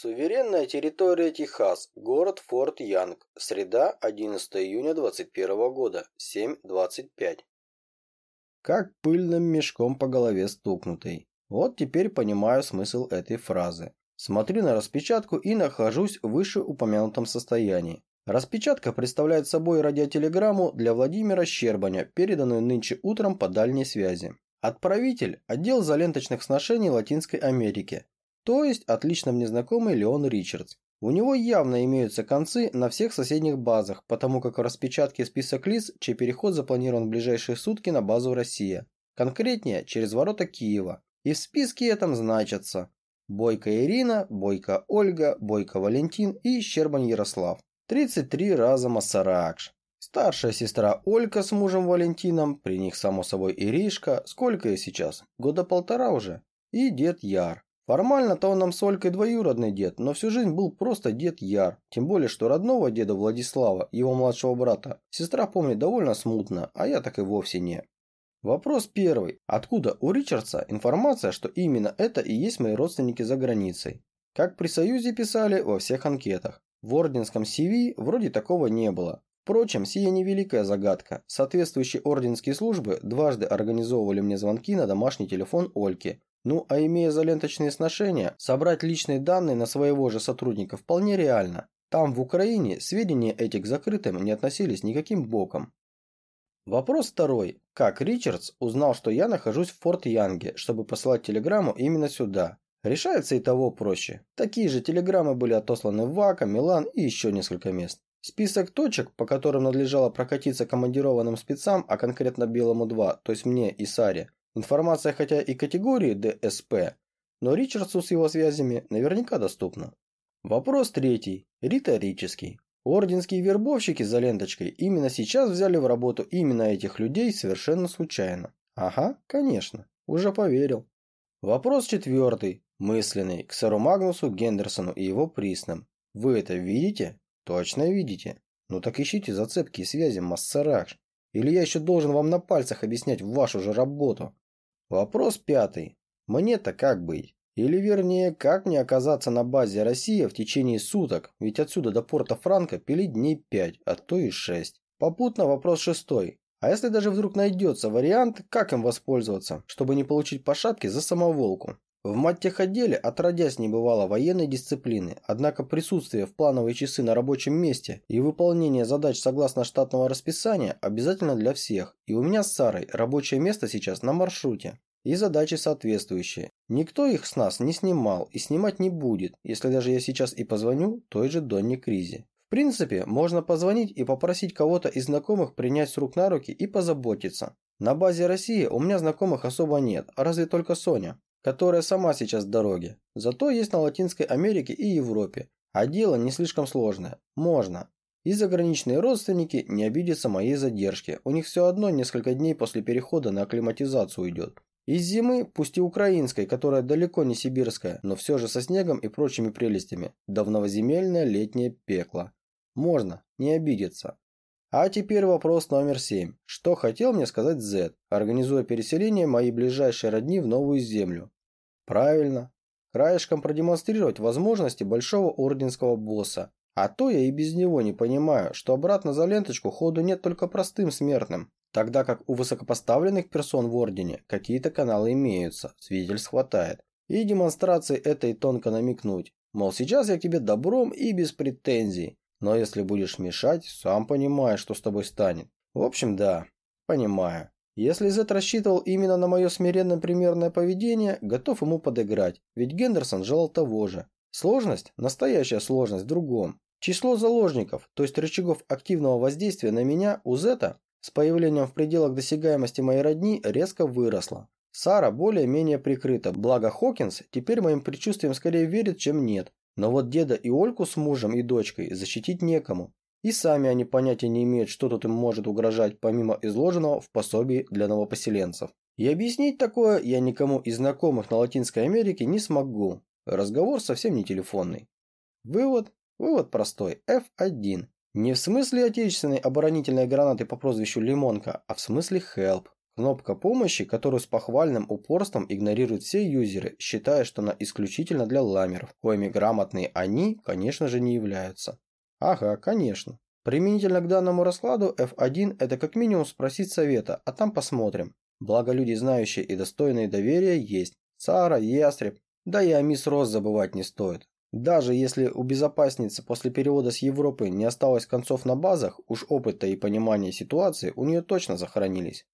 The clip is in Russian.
Суверенная территория Техас, город Форт Янг, среда, 11 июня 21 года, 7.25. Как пыльным мешком по голове стукнутый. Вот теперь понимаю смысл этой фразы. Смотрю на распечатку и нахожусь в вышеупомянутом состоянии. Распечатка представляет собой радиотелеграмму для Владимира Щербаня, переданную нынче утром по дальней связи. Отправитель – отдел заленточных сношений Латинской Америки, то есть отлично мне знакомый Леон Ричардс. У него явно имеются концы на всех соседних базах, потому как в распечатке список лиц, чей переход запланирован в ближайшие сутки на базу Россия. Конкретнее, через ворота Киева. И в списке этом значатся Бойко Ирина, Бойко Ольга, Бойко Валентин и Щербан Ярослав. 33 раза Массаракш. Старшая сестра Олька с мужем Валентином, при них само собой Иришка, сколько ей сейчас? Года полтора уже. И дед Яр. Формально-то он нам с Олькой двоюродный дед, но всю жизнь был просто дед Яр. Тем более, что родного деда Владислава, его младшего брата, сестра помнит довольно смутно, а я так и вовсе не. Вопрос первый. Откуда у Ричардса информация, что именно это и есть мои родственники за границей? Как при Союзе писали во всех анкетах. В орденском CV вроде такого не было. Впрочем, сия невеликая загадка. Соответствующие орденские службы дважды организовывали мне звонки на домашний телефон Ольки, ну, а имея заленточные сношения, собрать личные данные на своего же сотрудника вполне реально. Там, в Украине, сведения эти к закрытым не относились никаким боком. Вопрос второй. Как Ричардс узнал, что я нахожусь в Форт Янге, чтобы посылать телеграмму именно сюда? Решается и того проще. Такие же телеграммы были отосланы в Вака, Милан и еще несколько мест. Список точек, по которым надлежало прокатиться командированным спецам, а конкретно Белому 2, то есть мне и Саре, Информация хотя и категории ДСП, но Ричардсу с его связями наверняка доступна. Вопрос третий, риторический. Орденские вербовщики за ленточкой именно сейчас взяли в работу именно этих людей совершенно случайно. Ага, конечно, уже поверил. Вопрос четвертый, мысленный, к сэру Магнусу Гендерсону и его приснам. Вы это видите? Точно видите? Ну так ищите зацепки и связи, Массаракш. Или я еще должен вам на пальцах объяснять вашу же работу? Вопрос пятый. Мне-то как быть? Или вернее, как мне оказаться на базе «Россия» в течение суток, ведь отсюда до порта Франка пилить дней пять, а то и шесть. Попутно вопрос шестой. А если даже вдруг найдется вариант, как им воспользоваться, чтобы не получить по шапке за самоволку? В маттехотделе отродясь не бывало военной дисциплины, однако присутствие в плановые часы на рабочем месте и выполнение задач согласно штатного расписания обязательно для всех, и у меня с Сарой рабочее место сейчас на маршруте. И задачи соответствующие. Никто их с нас не снимал и снимать не будет, если даже я сейчас и позвоню той же Донне Кризе. В принципе, можно позвонить и попросить кого-то из знакомых принять с рук на руки и позаботиться. На базе России у меня знакомых особо нет, разве только Соня которая сама сейчас в дороге. Зато есть на Латинской Америке и Европе. А дело не слишком сложное. Можно. И заграничные родственники не обидятся моей задержке. У них все одно несколько дней после перехода на акклиматизацию уйдет. Из зимы, пусть и украинской, которая далеко не сибирская, но все же со снегом и прочими прелестями, до новоземельное летнее пекло. Можно, не обидеться. А теперь вопрос номер семь. Что хотел мне сказать Z, организуя переселение моей ближайшей родни в новую землю? Правильно. Краешком продемонстрировать возможности большого орденского босса. А то я и без него не понимаю, что обратно за ленточку ходу нет только простым смертным. Тогда как у высокопоставленных персон в ордене какие-то каналы имеются, свидетельств хватает. И демонстрации этой тонко намекнуть. Мол, сейчас я тебе добром и без претензий. Но если будешь мешать, сам понимаешь, что с тобой станет. В общем, да, понимаю. Если Зет рассчитывал именно на мое смиренно примерное поведение, готов ему подыграть, ведь Гендерсон желал того же. Сложность, настоящая сложность в другом. Число заложников, то есть рычагов активного воздействия на меня у Зета с появлением в пределах досягаемости моей родни резко выросло. Сара более-менее прикрыта, благо Хокинс теперь моим предчувствиям скорее верит, чем нет. Но вот деда и Ольку с мужем и дочкой защитить некому. И сами они понятия не имеют, что тут им может угрожать, помимо изложенного в пособии для новопоселенцев. И объяснить такое я никому из знакомых на Латинской Америке не смогу. Разговор совсем не телефонный. Вывод? Вывод простой. F1. Не в смысле отечественной оборонительной гранаты по прозвищу Лимонка, а в смысле HELP. Кнопка помощи, которую с похвальным упорством игнорируют все юзеры, считая, что она исключительно для ламеров, коими грамотные они, конечно же, не являются. Ага, конечно. Применительно к данному раскладу F1 это как минимум спросить совета, а там посмотрим. Благо люди знающие и достойные доверия есть. Сара, Ястреб, да и о мисс Рос забывать не стоит. Даже если у безопасницы после перевода с Европы не осталось концов на базах, уж опыта и понимания ситуации у нее точно захоронились.